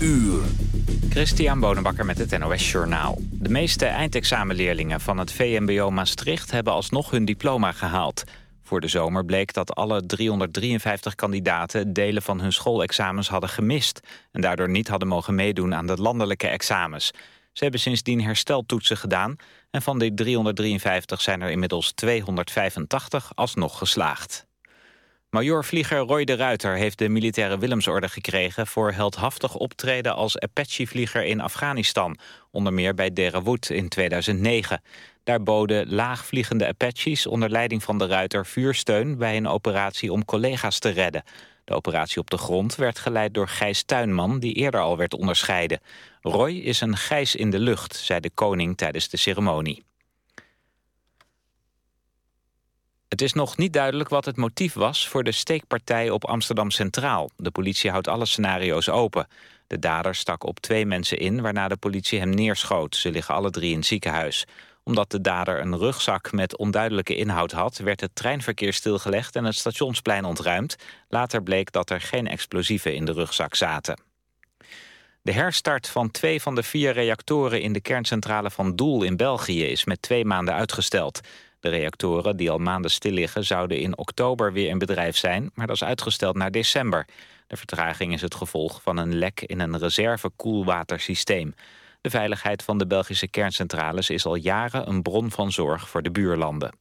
uur. Christian Bonenbakker met het NOS Journaal. De meeste eindexamenleerlingen van het VMBO Maastricht... hebben alsnog hun diploma gehaald. Voor de zomer bleek dat alle 353 kandidaten... delen van hun schoolexamens hadden gemist... en daardoor niet hadden mogen meedoen aan de landelijke examens. Ze hebben sindsdien hersteltoetsen gedaan... en van die 353 zijn er inmiddels 285 alsnog geslaagd. Major-vlieger Roy de Ruiter heeft de militaire Willemsorde gekregen... voor heldhaftig optreden als Apache-vlieger in Afghanistan. Onder meer bij Derawood in 2009. Daar boden laagvliegende Apaches onder leiding van de Ruiter... vuursteun bij een operatie om collega's te redden. De operatie op de grond werd geleid door Gijs Tuinman... die eerder al werd onderscheiden. Roy is een gijs in de lucht, zei de koning tijdens de ceremonie. Het is nog niet duidelijk wat het motief was voor de steekpartij op Amsterdam Centraal. De politie houdt alle scenario's open. De dader stak op twee mensen in, waarna de politie hem neerschoot. Ze liggen alle drie in het ziekenhuis. Omdat de dader een rugzak met onduidelijke inhoud had... werd het treinverkeer stilgelegd en het stationsplein ontruimd. Later bleek dat er geen explosieven in de rugzak zaten. De herstart van twee van de vier reactoren in de kerncentrale van Doel in België... is met twee maanden uitgesteld. De reactoren, die al maanden stil liggen, zouden in oktober weer in bedrijf zijn, maar dat is uitgesteld naar december. De vertraging is het gevolg van een lek in een reservekoelwatersysteem. De veiligheid van de Belgische kerncentrales is al jaren een bron van zorg voor de buurlanden.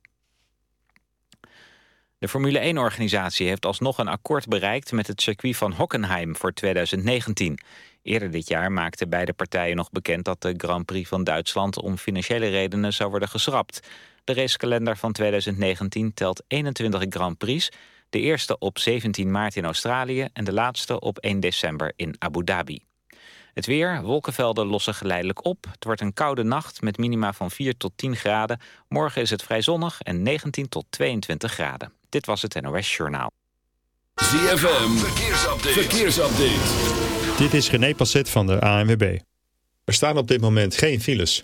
De Formule 1-organisatie heeft alsnog een akkoord bereikt met het circuit van Hockenheim voor 2019. Eerder dit jaar maakten beide partijen nog bekend dat de Grand Prix van Duitsland om financiële redenen zou worden geschrapt. De racekalender van 2019 telt 21 Grand Prix. De eerste op 17 maart in Australië en de laatste op 1 december in Abu Dhabi. Het weer, wolkenvelden lossen geleidelijk op. Het wordt een koude nacht met minima van 4 tot 10 graden. Morgen is het vrij zonnig en 19 tot 22 graden. Dit was het NOS Journaal. ZFM, verkeersupdate. verkeersupdate. Dit is René Passet van de ANWB. Er staan op dit moment geen files.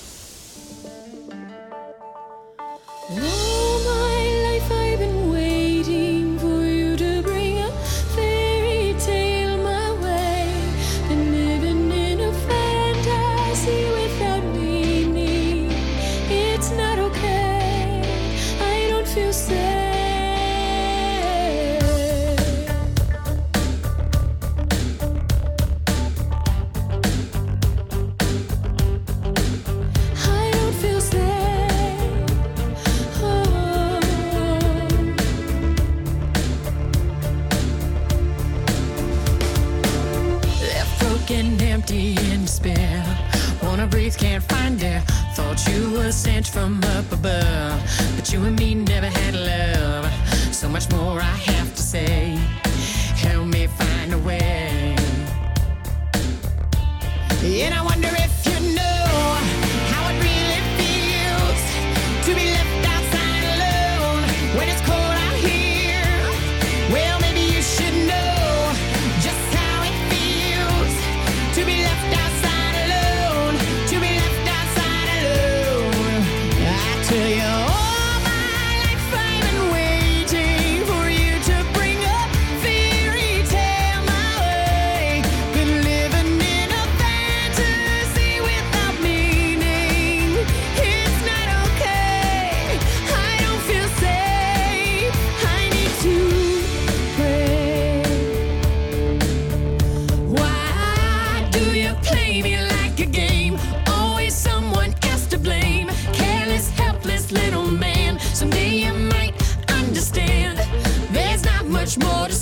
Much more to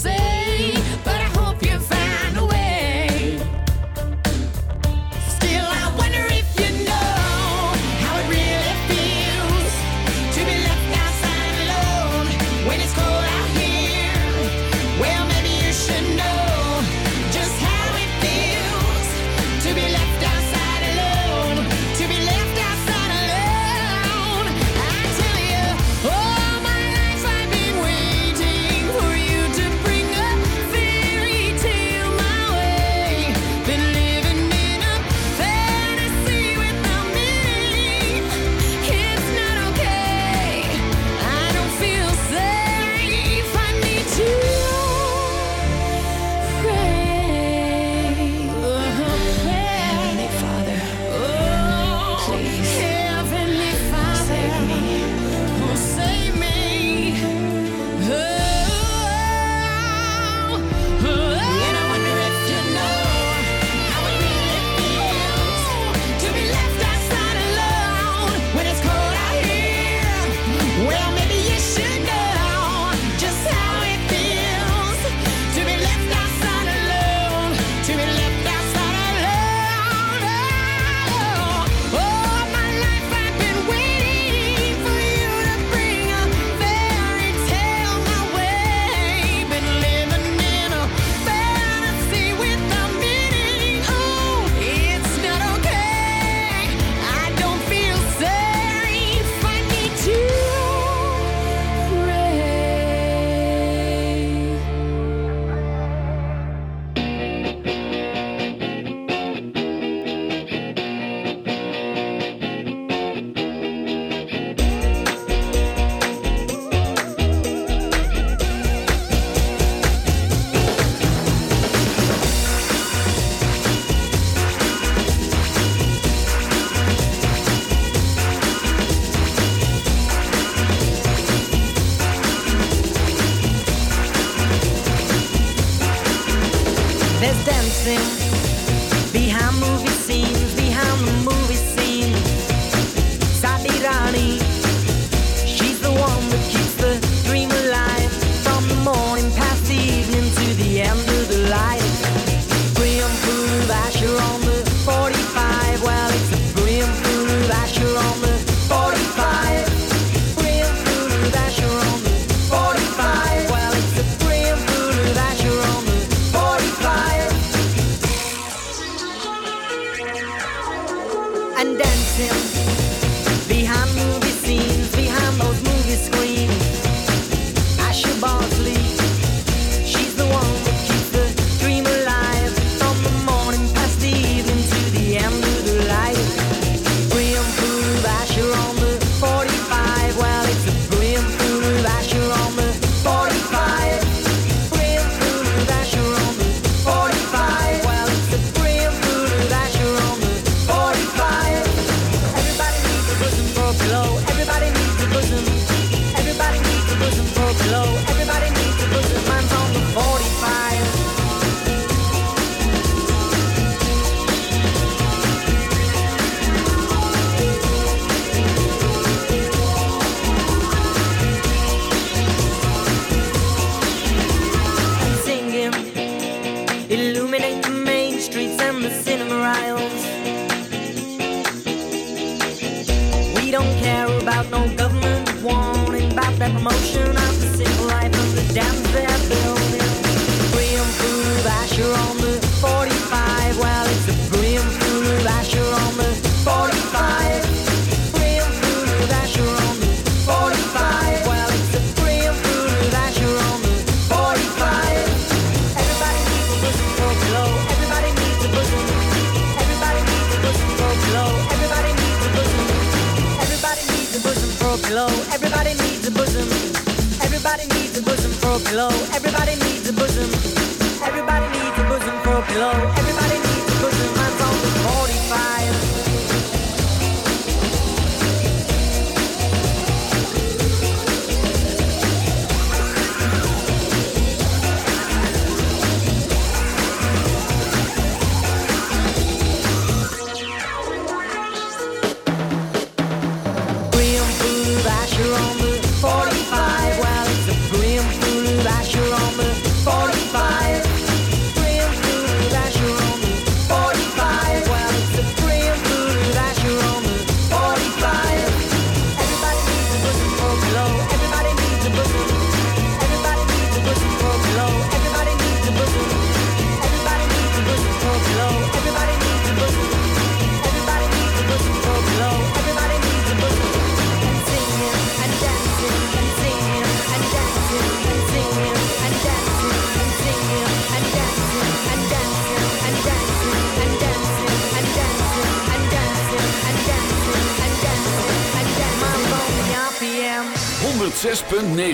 106.9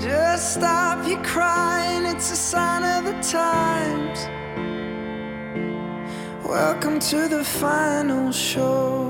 Just Stop your crying, it's a sign of the times. Welcome to the final show.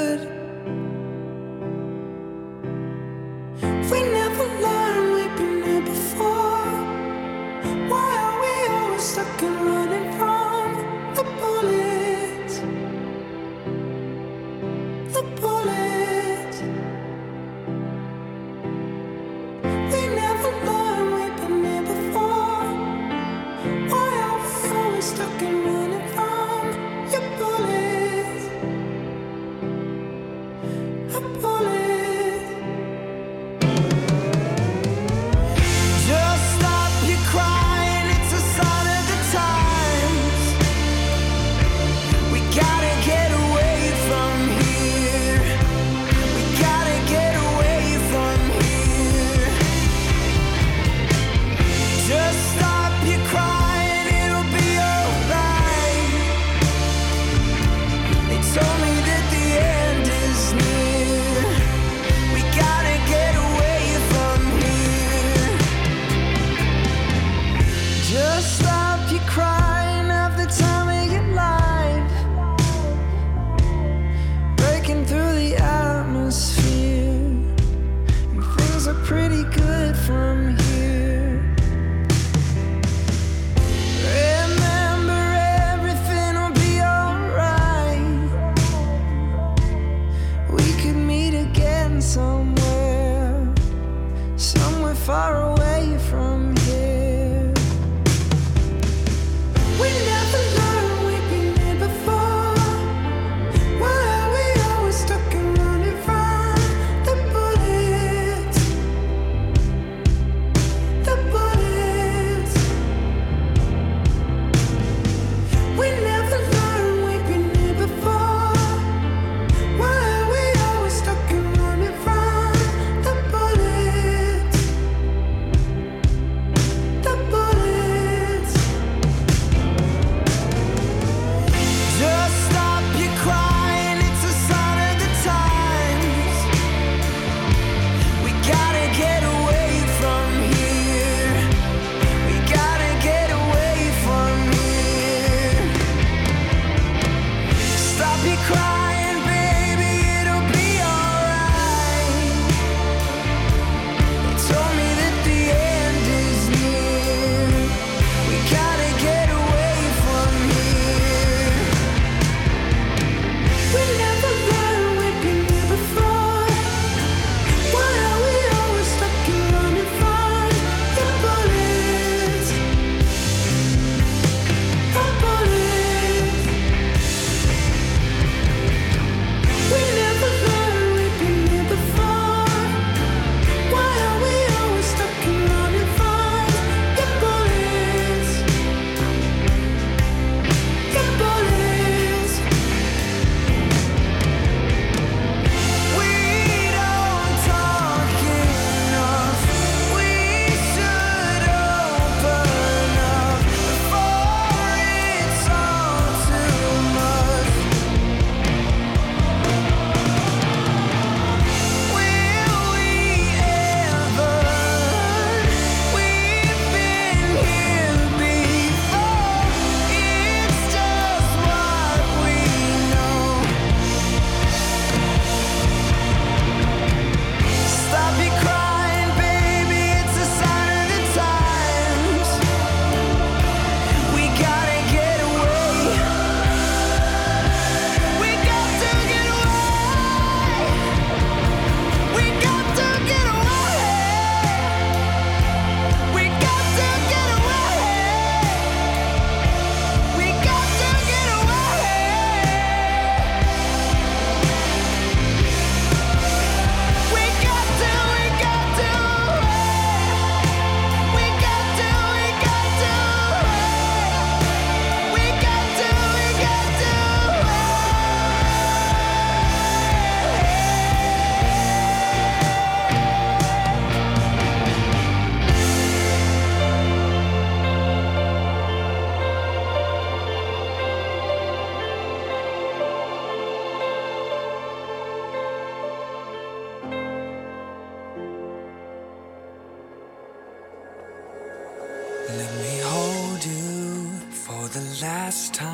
Last time.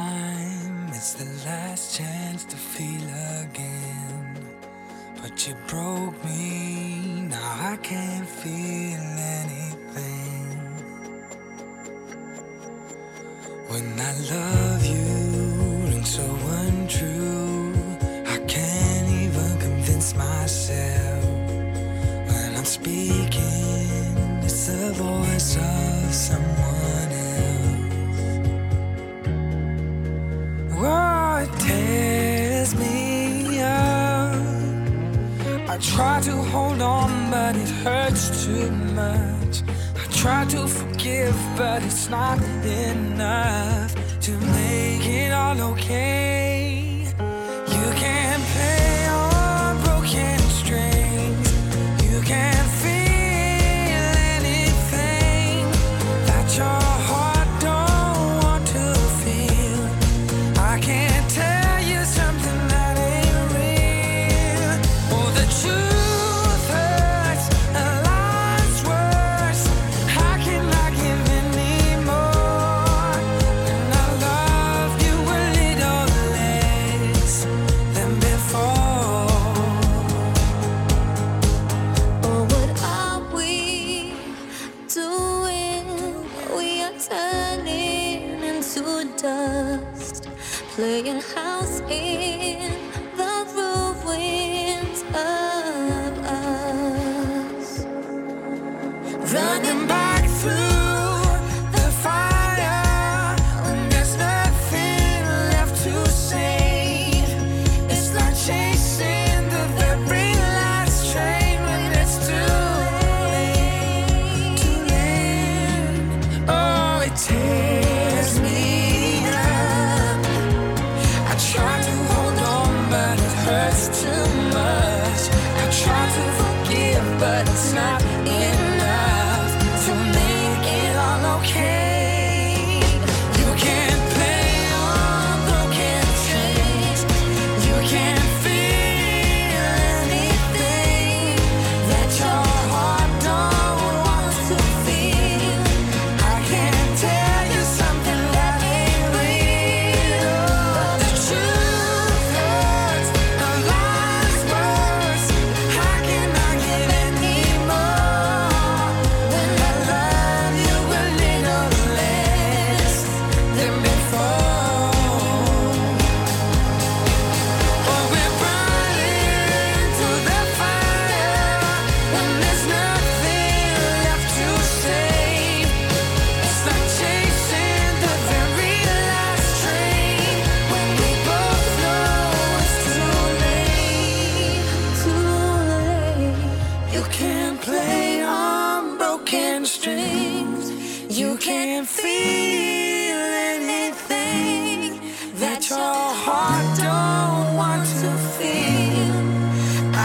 Turning into dust, playing house in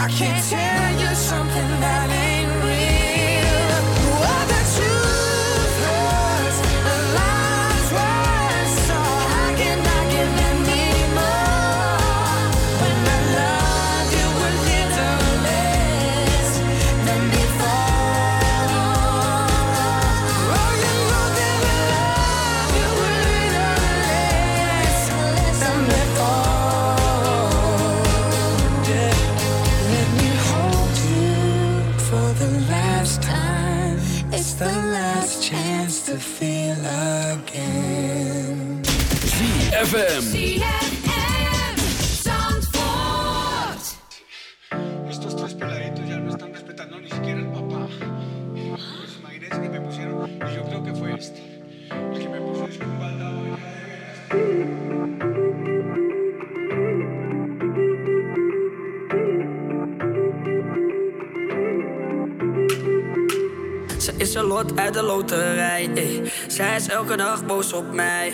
I can't tell you something that ain't ZFM. Estos tres peladitos ya no están respetando ni siquiera al papá. Pues imagínense que me pusieron, y yo creo que fue este, el que me puso de veras. Ze is een lot uit de loterij. ey. Zij is elke dag boos op mij.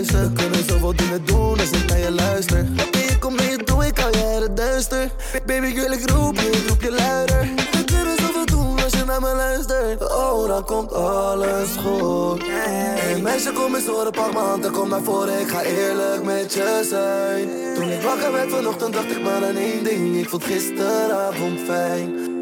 We kunnen zoveel dingen doen als ik naar je luister. Je komt mee, doe, ik uit het duister. Baby girl, ik roep je, ik roep je luider. We kunnen zoveel doen als je naar me luistert. Oh, dan komt alles goed. Hey meisje, kom eens horen, pak mijn hand en kom naar voren. Ik ga eerlijk met je zijn. Toen ik wakker werd vanochtend, dacht ik maar aan één ding. Ik vond gisteravond fijn.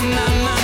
my, na na.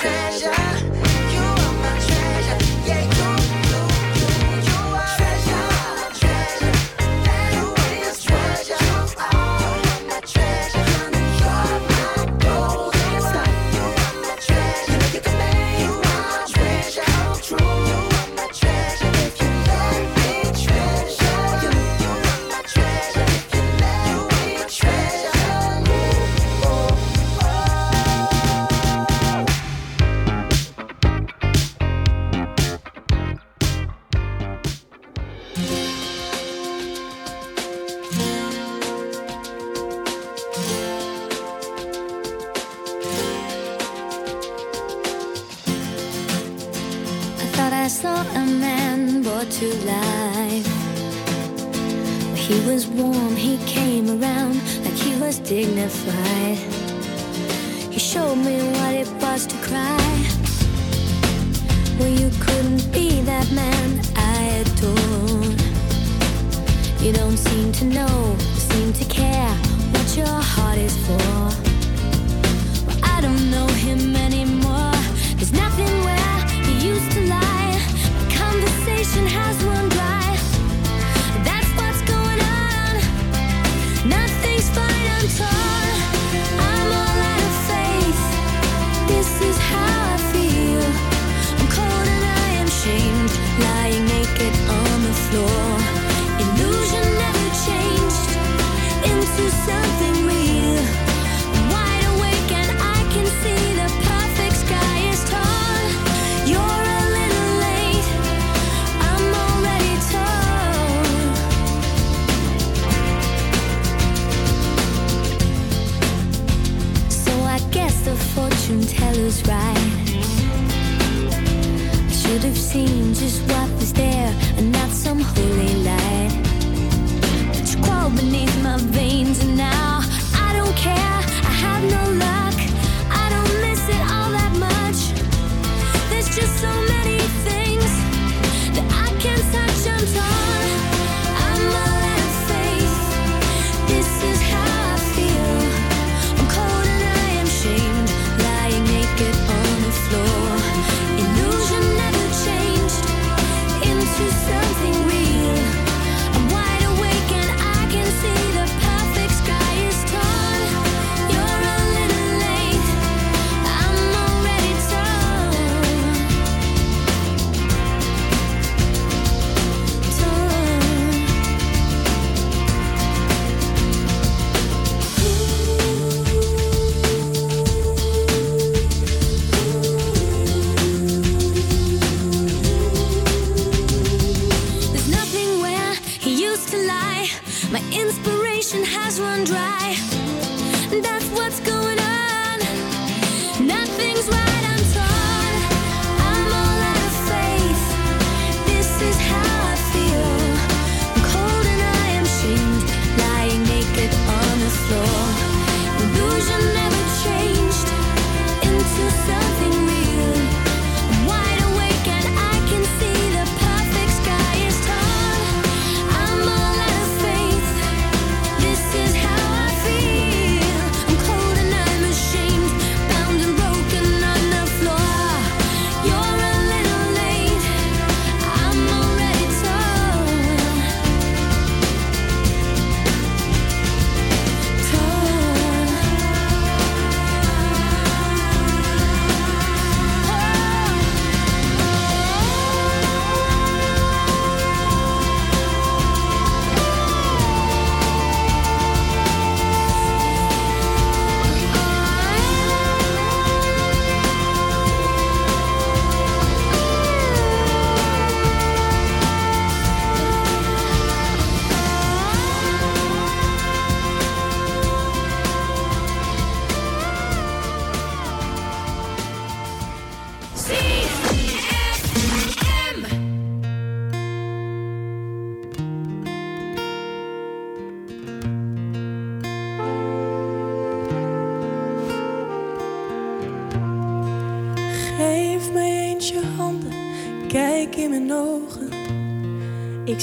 treasure. feels right. I should have seen just what was there and not so